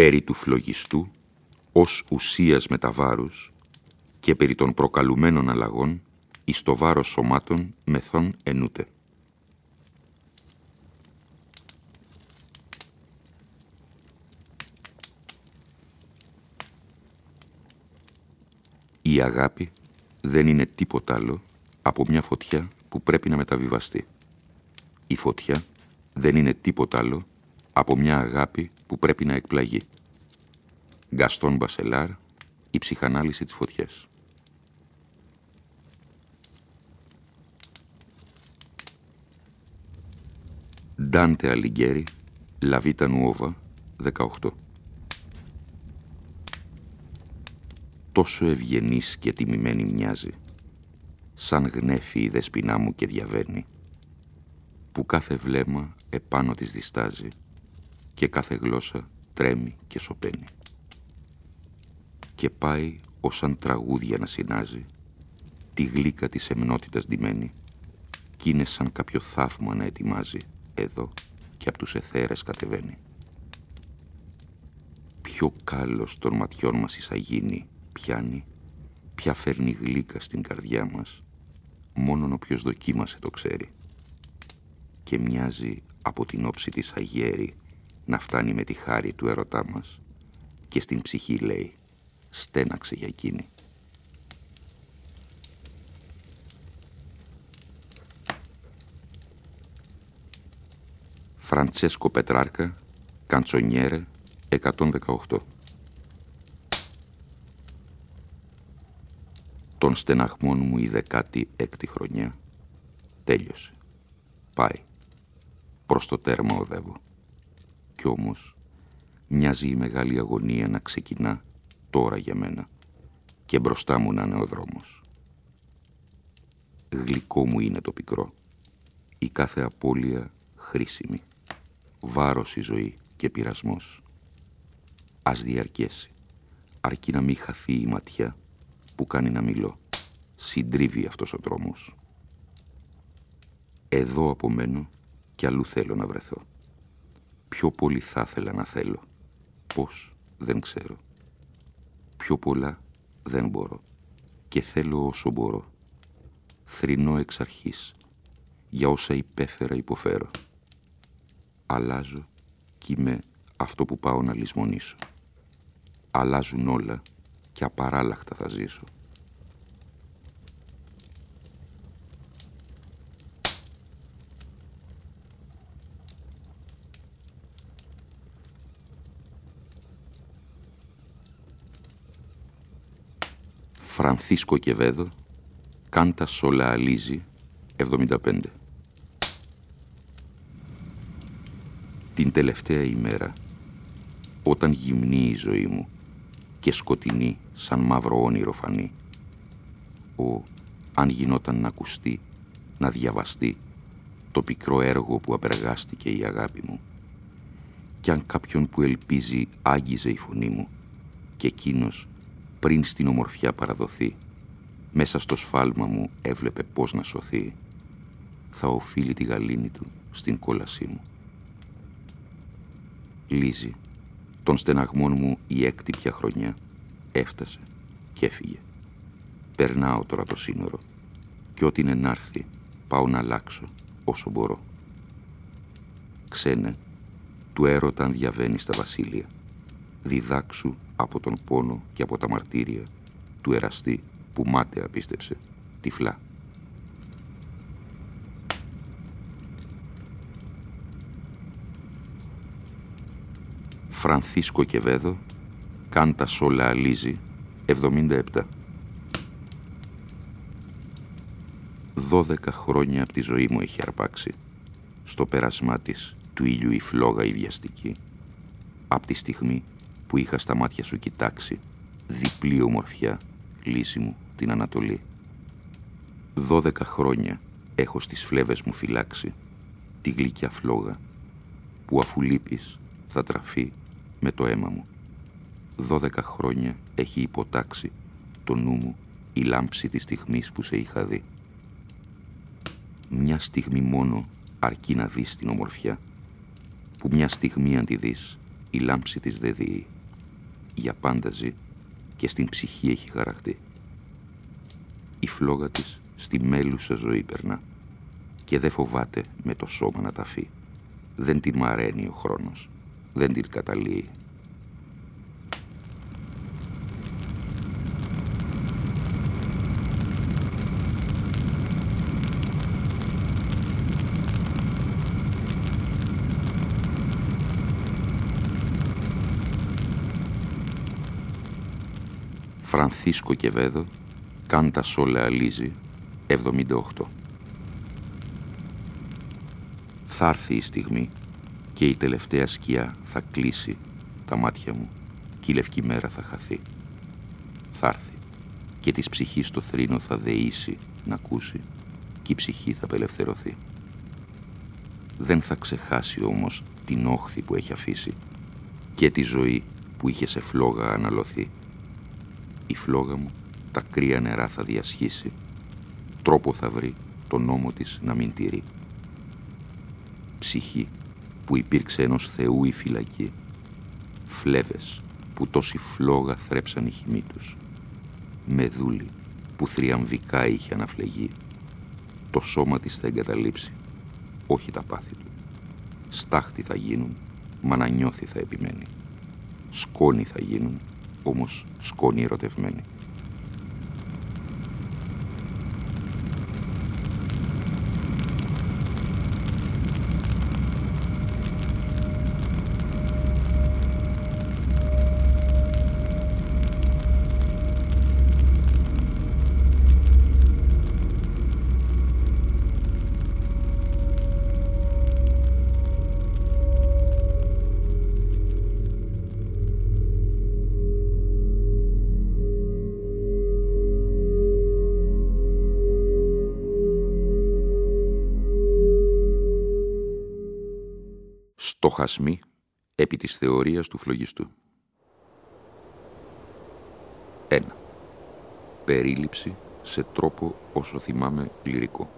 Περί του φλογιστού ως ουσίας μεταβάρους και περί των προκαλουμένων αλλαγών εις το βάρος σωμάτων μεθών ενούτε. Η αγάπη δεν είναι τίποτα άλλο από μια φωτιά που πρέπει να μεταβιβαστεί. Η φωτιά δεν είναι τίποτα άλλο από μια αγάπη που πρέπει να εκπλαγεί. Γκαστόν Μπασελάρ, η ψυχανάλυση της φωτιάς. Ντάντε Αλιγκέρι, Λαβίτα Νουόβα, 18. Τόσο ευγενής και τιμημένη μοιάζει, σαν γνέφει η δεσποινά μου και διαβαίνει, που κάθε βλέμμα επάνω της διστάζει και κάθε γλώσσα τρέμει και σωπαίνει. Και πάει ως αν τραγούδια να συνάζει, τη γλύκα της εμνότητας ντυμένη, κι είναι σαν κάποιο θαύμα να ετοιμάζει, εδώ και από τους εθέρες κατεβαίνει. Πιο κάλος των ματιών μας εισαγίνει, πιάνει, πια φέρνει γλύκα στην καρδιά μας, μόνον όποιος δοκίμασε το ξέρει. Και μοιάζει από την όψη της αγέρη να φτάνει με τη χάρη του ερωτά μας και στην ψυχή λέει στέναξε για εκείνη. Φραντσέσκο Πετράρκα, Καντσονιέρε, 118 Των στεναχμών μου η δεκάτη έκτη χρονιά τέλειωσε. Πάει. Προς το τέρμα οδεύω. Κι όμως μοιάζει η μεγάλη αγωνία να ξεκινά τώρα για μένα και μπροστά μου να είναι ο δρόμος. Γλυκό μου είναι το πικρό, η κάθε απώλεια χρήσιμη, βάρος η ζωή και πειρασμός. Ας διαρκέσει, αρκεί να μην χαθεί η ματιά που κάνει να μιλώ. Συντρίβει αυτός ο δρόμος. Εδώ απομένω κι αλλού θέλω να βρεθώ. Πιο πολύ θα ήθελα να θέλω. Πώς, δεν ξέρω. Πιο πολλά δεν μπορώ. Και θέλω όσο μπορώ. Θρηνώ εξ αρχής. Για όσα υπέφερα υποφέρω. Αλλάζω κι είμαι αυτό που πάω να λησμονήσω. Αλλάζουν όλα και απαράλλαχτα θα ζήσω. Φρανθίσκο Κεβέδο, Κάντα Σόλα Αλίζη, 75. Την τελευταία ημέρα, όταν γυμνεί η ζωή μου και σκοτεινή σαν μαύρο όνειρο φανεί, ο, αν γινόταν να ακουστεί, να διαβαστεί το πικρό έργο που απεργάστηκε η αγάπη μου, κι αν κάποιον που ελπίζει άγγιζε η φωνή μου και εκείνος πριν στην ομορφιά παραδοθεί, μέσα στο σφάλμα μου έβλεπε πώς να σωθεί, θα οφείλει τη γαλήνη του στην κόλασή μου. Λύζει, των στεναγμών μου η έκτη πια χρονιά έφτασε και έφυγε. Περνάω τώρα το σύνορο και ό,τι είναι να έρθει πάω να αλλάξω όσο μπορώ. Ξένε, του έρωτα αν διαβαίνεις στα βασίλεια. Διδάξου από τον πόνο και από τα μαρτύρια του εραστή που μάταια πίστεψε, τυφλά. Φρανθίσκο Κεβέδο, Κάντα Σόλα Αλίζη, 77. Δώδεκα χρόνια από τη ζωή μου έχει αρπάξει, στο πέρασμά της του ήλιου η φλόγα η βιαστική, από τη στιγμή που είχα στα μάτια σου κοιτάξει, διπλή ομορφιά, λύση μου την Ανατολή. Δώδεκα χρόνια έχω στις φλέβες μου φυλάξει τη γλυκιά φλόγα που αφού λείπεις θα τραφεί με το αίμα μου. Δώδεκα χρόνια έχει υποτάξει το νου μου η λάμψη της στιγμής που σε είχα δει. Μια στιγμή μόνο αρκεί να δεις την ομορφιά, που μια στιγμή αν τη δεις η λάμψη της δεν δει. Για πάντα ζει και στην ψυχή έχει χαραχτεί. Η φλόγα της στη μέλουσα ζωή περνά και δεν φοβάται με το σώμα να ταφεί. Δεν την μαραίνει ο χρόνος, δεν την καταλύει Φρανθίσκο Κεβέδο, Κάντα Σόλε Αλίζη, 78. Θα έρθει η στιγμή και η τελευταία σκιά θα κλείσει τα μάτια μου και η λευκή μέρα θα χαθεί. Θα έρθει και της ψυχής το θρήνο θα δεήσει να ακούσει και η ψυχή θα απελευθερωθεί. Δεν θα ξεχάσει όμως την όχθη που έχει αφήσει και τη ζωή που είχε σε φλόγα αναλωθεί η φλόγα μου τα κρύα νερά θα διασχίσει, τρόπο θα βρει το νόμο της να μην τηρεί. Ψυχή που υπήρξε ενός Θεού η φυλακή, φλέβες που τόση φλόγα θρέψαν οι χυμοί τους, μεδούλη που θριαμβικά είχε αναφλεγεί, το σώμα της θα εγκαταλείψει, όχι τα πάθη του. Στάχτη θα γίνουν, μα να νιώθει θα επιμένει. Σκόνη θα γίνουν, όμως σκόνη ερωτευμένη. Στοχασμοί επί της θεωρίας του φλογιστού. 1. Περίληψη σε τρόπο όσο θυμάμαι λυρικό.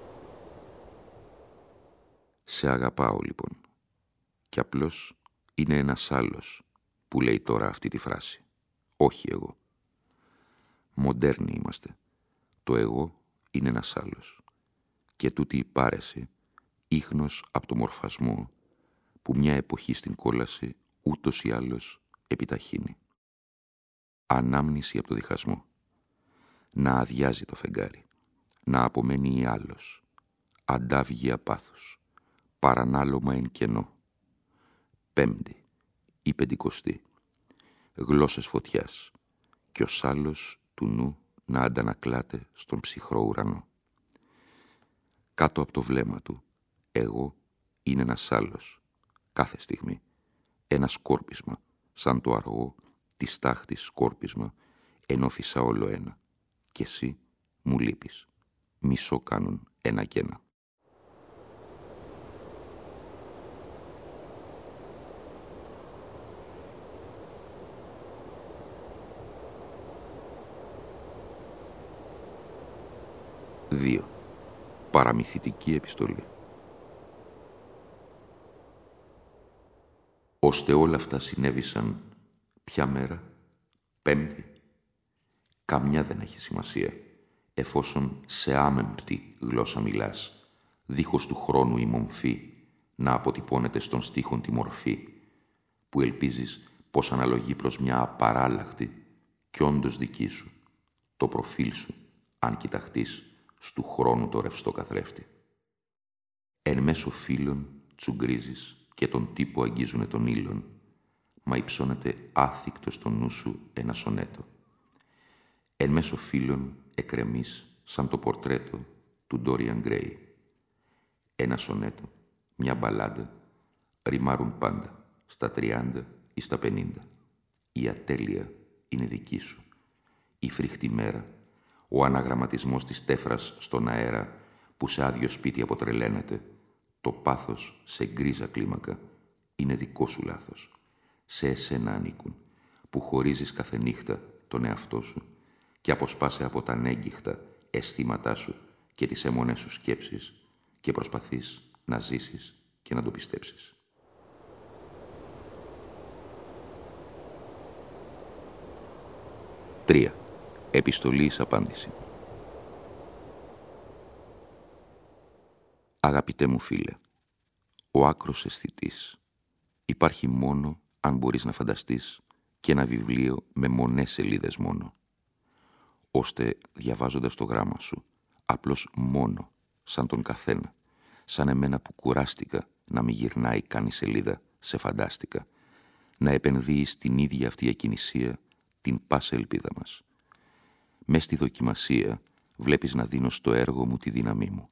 Σε αγαπάω λοιπόν. Και απλώς είναι ένας άλλος που λέει τώρα αυτή τη φράση. Όχι εγώ. Μοντέρνοι είμαστε. Το εγώ είναι ένας άλλος. Και τούτη η πάρεση, ίχνος από το μορφασμό που μια εποχή στην κόλαση ούτως ή άλλως επιταχύνει. Ανάμνηση από το διχασμό. Να αδειάζει το φεγγάρι. Να απομένει ή άλλος. Αντάβγεια πάθους. Παρανάλωμα εν κενό. Πέμπτη ή πεντηκοστή. Γλώσσες φωτιάς. Κι ο σάλος του νου να αντανακλάται στον ψυχρό ουρανό. Κάτω από το βλέμμα του, εγώ είναι ένας άλλος κάθε στιγμή. Ένα σκόρπισμα, σαν το αργό της τάχτης σκόρπισμα, ενώ φυσά όλο ένα. Και εσύ μου λείπεις. Μισό κάνουν ένα και ένα. Δύο. Παραμυθιτική επιστολή. Ώστε όλα αυτά συνέβησαν ποια μέρα, πέμπτη. Καμιά δεν έχει σημασία, εφόσον σε άμεμπτη γλώσσα μιλάς, δίχως του χρόνου η μομφή να αποτυπώνεται στον στίχον τη μορφή, που ελπίζεις πως αναλογεί προς μια απαράλλαχτη κι όντως δική σου, το προφίλ σου, αν κοιταχτείς στου χρόνου το ρευστό καθρέφτη. Εν μέσω φίλων τσουγκρίζεις και τον τύπο αγγίζουνε τον ήλον, μα υψώνεται άθικτο στο νου σου ένα σονέτο. Εν μέσω φίλων εκρεμείς σαν το πορτρέτο του Ντόριαν Γκρέι. Ένα σονέτο, μια μπαλάντα, ρημάρουν πάντα, στα τριάντα ή στα πενήντα. Η ατέλεια είναι δική σου. Η φρικτή μέρα, ο αναγραμματισμός της τέφρας στον αέρα που σε άδειο σπίτι αποτρελαίνεται, το πάθος σε γκρίζα κλίμακα είναι δικό σου λάθος. Σε εσένα ανήκουν, που χωρίζεις κάθε νύχτα τον εαυτό σου και αποσπάσαι από τα ανέγκυχτα αισθήματά σου και τις αιμονές σου σκέψεις και προσπαθείς να ζήσεις και να το πιστέψεις. 3. Επιστολής εις απάντηση. Αγαπητέ μου φίλε, ο άκρος αισθητής υπάρχει μόνο αν μπορείς να φανταστείς και ένα βιβλίο με μονές σελίδες μόνο, ώστε διαβάζοντας το γράμμα σου, απλώς μόνο, σαν τον καθένα, σαν εμένα που κουράστηκα να μην γυρνάει καν η σελίδα, σε φαντάστηκα, να επενδύει στην ίδια αυτή ακινησία την πάσα ελπίδα μας. Μες στη δοκιμασία βλέπεις να δίνω στο έργο μου τη δύναμή μου.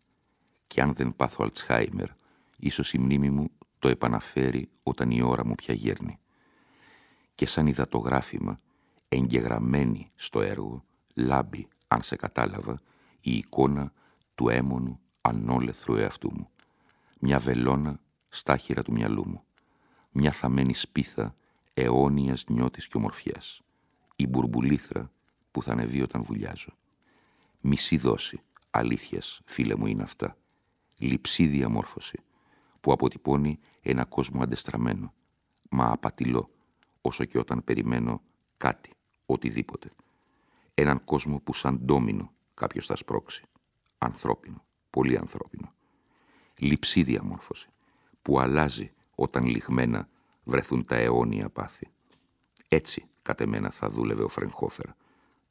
Και αν δεν πάθω Αλτσχάιμερ, ίσως η μνήμη μου το επαναφέρει όταν η ώρα μου πια γέρνει. Και σαν υδατογράφημα, εγγεγραμμένη στο έργο, λάμπει, αν σε κατάλαβα, η εικόνα του έμονου ανόλεθρου εαυτού μου. Μια βελόνα στάχυρα του μυαλού μου. Μια θαμένη σπίθα αιώνιας νιώτης και ομορφιάς η μπουρμπουλήθρα που θα ανεβεί όταν βουλιάζω. Μισή δόση, αλήθειας, φίλε μου είναι αυτά. Λυψή διαμόρφωση, που αποτυπώνει ένα κόσμο αντεστραμμένο, μα απατηλό, όσο και όταν περιμένω κάτι, οτιδήποτε. Έναν κόσμο που σαν ντόμινο κάποιος θα σπρώξει. Ανθρώπινο, πολύ ανθρώπινο. Λυψή διαμόρφωση, που αλλάζει όταν λιγμένα βρεθούν τα αιώνια πάθη. Έτσι Κατ' εμένα θα δούλευε ο Φρενχόφερ.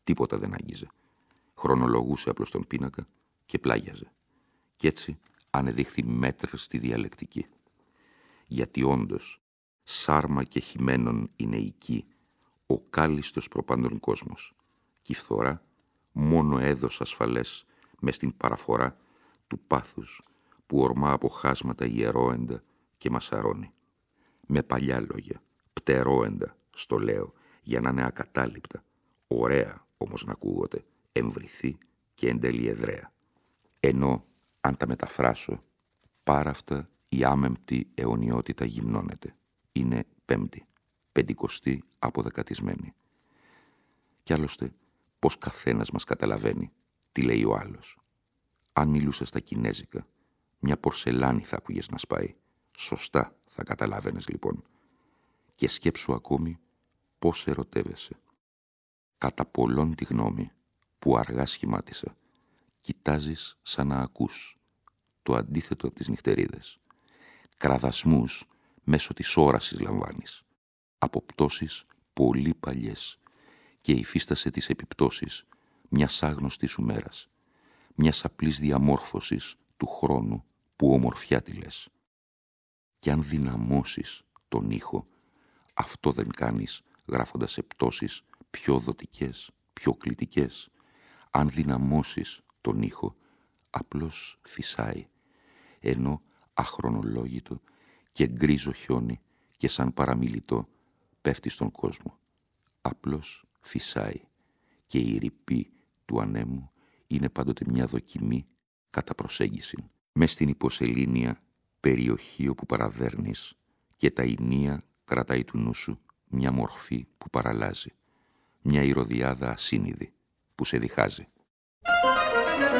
Τίποτα δεν άγγιζε. Χρονολογούσε απλώς τον πίνακα και πλάγιαζε. Κι έτσι ανεδείχθη μέτρ στη διαλεκτική. Γιατί όντως, σάρμα και χειμένον είναι εκεί, ο κάλιστος προπάντων κόσμος. Κι η φθορά μόνο έδος ασφαλές μες στην παραφορά του πάθους που ορμά από χάσματα ιερόεντα και μασαρώνει. Με παλιά λόγια, πτερόεντα, στο λέω, για να είναι ακατάληπτα, ωραία όμως να ακούγονται, εμβριθή και εν τέλει εδραία. Ενώ, αν τα μεταφράσω, πάρα αυτά η άμεμπτη αιωνιότητα γυμνώνεται. Είναι πέμπτη, πεντηκοστή αποδεκατισμένη. Κι άλλωστε, πως καθένας μας καταλαβαίνει τι λέει ο άλλος. Αν μιλούσε στα κινέζικα, μια πορσελάνη θα άκουγες να σπάει. Σωστά θα καταλάβαινες λοιπόν. Και σκέψου ακόμη πώς ερωτεύεσαι. Κατά πολλών τη γνώμη που αργά σχημάτισα, κοιτάζεις σαν να ακούς το αντίθετο από τις νυχτερίδες. Κραδασμούς μέσω της όρασης λαμβάνεις. Αποπτώσεις πολύ παλιές και υφίστασε τις επιπτώσεις μιας άγνωστης σου μέρας, μιας απλής διαμόρφωσης του χρόνου που ομορφιά τη λες. Κι αν δυναμώσεις τον ήχο, αυτό δεν κάνεις γράφοντας σε πτώσεις πιο δοτικές, πιο κλητικές. Αν δυναμώσεις τον ήχο, απλώς φυσάει, ενώ αχρονολόγητο και γκρίζο χιόνι και σαν παραμιλητό πέφτει στον κόσμο. Απλώς φυσάει και η ρηπή του ανέμου είναι πάντοτε μια δοκιμή κατά προσέγγιση. Μες στην υποσελήνια περιοχή όπου παραβέρνεις και τα ηνία κρατάει του νου σου μια μορφή που παραλάζει, μια ηρωδιάδα ασύνειδη που σε διχάζει.